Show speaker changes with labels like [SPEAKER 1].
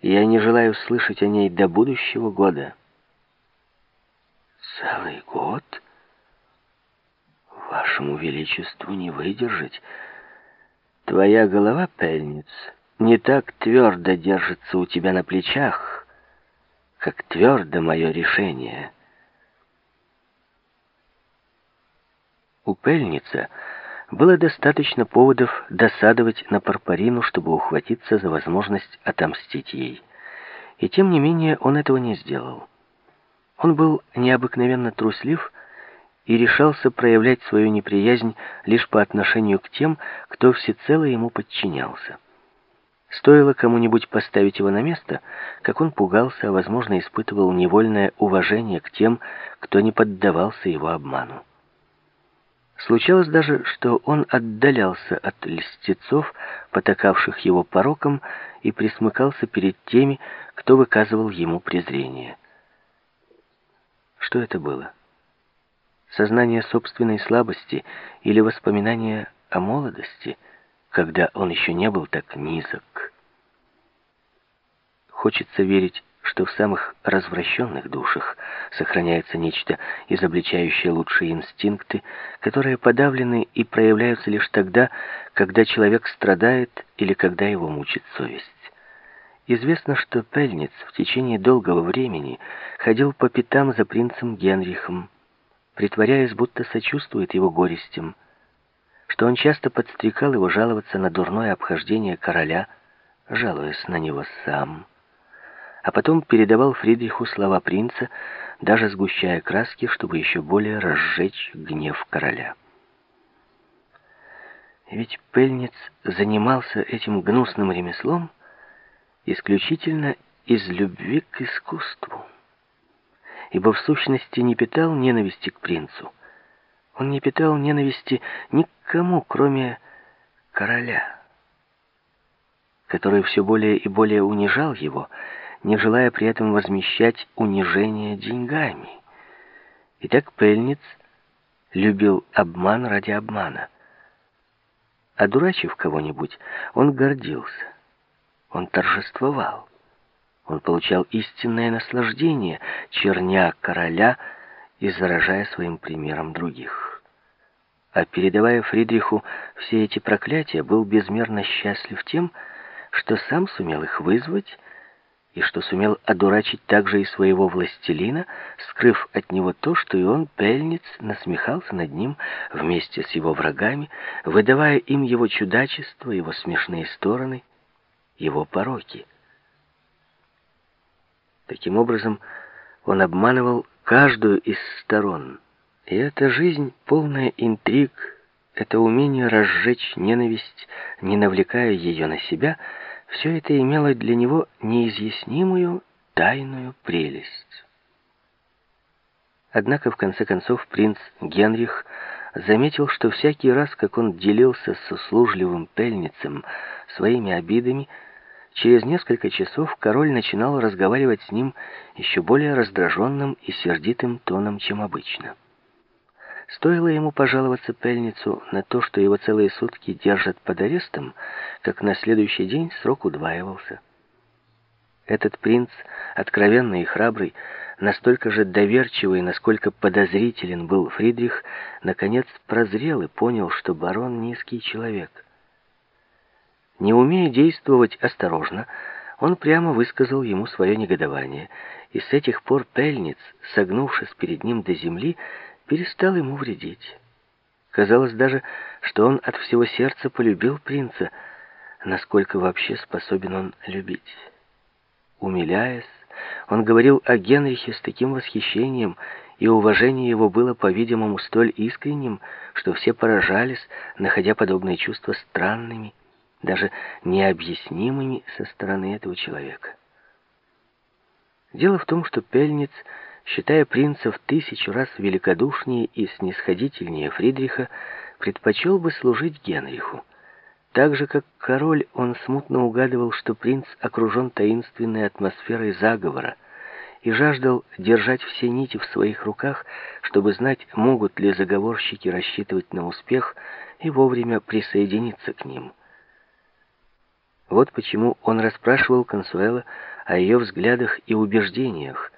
[SPEAKER 1] Я не желаю слышать о ней до будущего года.
[SPEAKER 2] Целый год? Вашему Величеству не выдержать.
[SPEAKER 1] Твоя голова, пельниц, не так твердо держится у тебя на плечах, как твердо мое решение. У пельница было достаточно поводов досадовать на Парпарину, чтобы ухватиться за возможность отомстить ей. И тем не менее он этого не сделал. Он был необыкновенно труслив и решался проявлять свою неприязнь лишь по отношению к тем, кто всецело ему подчинялся. Стоило кому-нибудь поставить его на место, как он пугался, а, возможно, испытывал невольное уважение к тем, кто не поддавался его обману. Случалось даже, что он отдалялся от льстецов, потакавших его пороком, и присмыкался перед теми, кто выказывал ему презрение. Что это было? Сознание собственной слабости или воспоминание о молодости, когда он еще не был так низок? Хочется верить, что в самых развращенных душах сохраняется нечто, изобличающее лучшие инстинкты, которые подавлены и проявляются лишь тогда, когда человек страдает или когда его мучит совесть. Известно, что Пельниц в течение долгого времени ходил по пятам за принцем Генрихом, притворяясь, будто сочувствует его горестям, что он часто подстрекал его жаловаться на дурное обхождение короля, жалуясь на него сам а потом передавал Фридриху слова принца, даже сгущая краски, чтобы еще более разжечь гнев короля. Ведь Пельниц занимался этим гнусным ремеслом исключительно из любви к искусству, ибо в сущности не питал ненависти к принцу. Он не питал ненависти ни к кому, кроме короля, который все более и более унижал его, не желая при этом возмещать унижение деньгами. Итак, Пельниц любил обман ради обмана. Одурачив кого-нибудь, он гордился, он торжествовал, он получал истинное наслаждение, черня короля и заражая своим примером других. А передавая Фридриху все эти проклятия, был безмерно счастлив тем, что сам сумел их вызвать и что сумел одурачить также и своего властелина, скрыв от него то, что и он, Пельниц, насмехался над ним вместе с его врагами, выдавая им его чудачество, его смешные стороны, его пороки. Таким образом, он обманывал каждую из сторон. И эта жизнь, полная интриг, это умение разжечь ненависть, не навлекая ее на себя — все это имело для него неизъяснимую тайную прелесть. Однако, в конце концов, принц Генрих заметил, что всякий раз, как он делился с услужливым пельницем своими обидами, через несколько часов король начинал разговаривать с ним еще более раздраженным и сердитым тоном, чем обычно. Стоило ему пожаловаться Пельницу на то, что его целые сутки держат под арестом, как на следующий день срок удваивался. Этот принц, откровенный и храбрый, настолько же доверчивый, насколько подозрителен был Фридрих, наконец прозрел и понял, что барон низкий человек. Не умея действовать осторожно, он прямо высказал ему свое негодование, и с этих пор Пельниц, согнувшись перед ним до земли, перестал ему вредить. Казалось даже, что он от всего сердца полюбил принца, насколько вообще способен он любить. Умиляясь, он говорил о Генрихе с таким восхищением, и уважение его было, по-видимому, столь искренним, что все поражались, находя подобные чувства странными, даже необъяснимыми со стороны этого человека. Дело в том, что Пельниц считая принца в тысячу раз великодушнее и снисходительнее Фридриха, предпочел бы служить Генриху. Так же, как король, он смутно угадывал, что принц окружен таинственной атмосферой заговора и жаждал держать все нити в своих руках, чтобы знать, могут ли заговорщики рассчитывать на успех и вовремя присоединиться к ним. Вот почему он расспрашивал Консуэла о ее взглядах и убеждениях,